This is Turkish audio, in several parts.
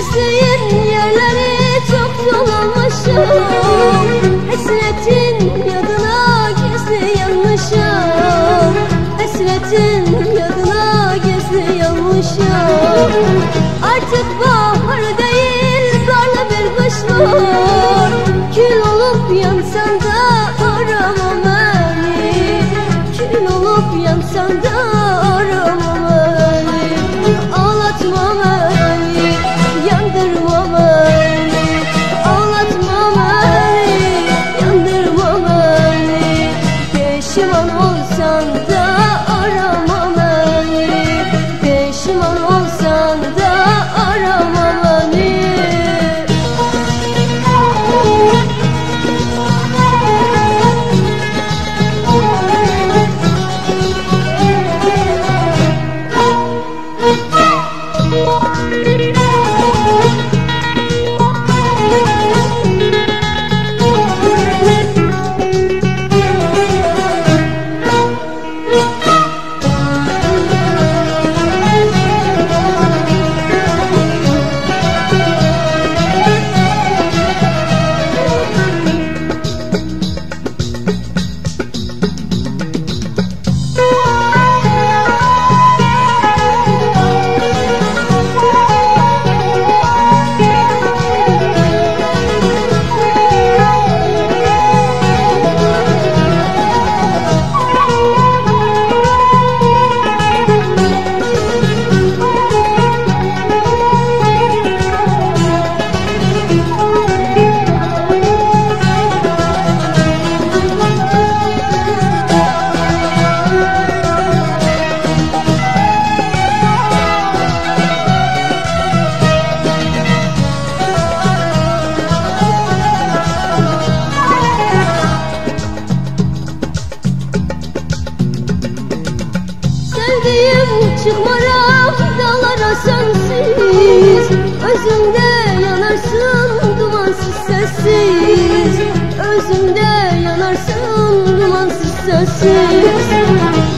Özleyip yerleri çok dolamışım Hasretin yadına gizli yanmışım. Hasretin yadına gizli yanmışım. Artık bahar değil zarlı bir kış var Kül olup yansan da aramam beni Kül olup yansan da Çıkmaram dağlara sensiz. Özümde yanarsın dumansız sessiz. Özümde yanarsın dumansız sessiz.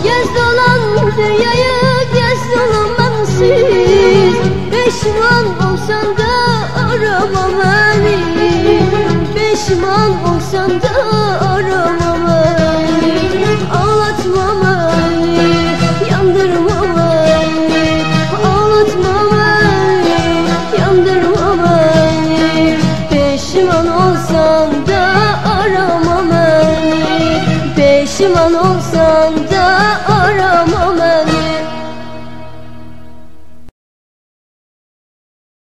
Gez dolan dünyayı gez dolan bensiz. Pişman olsan da arama beni. Pişman olsan da arama Sen olsan da ara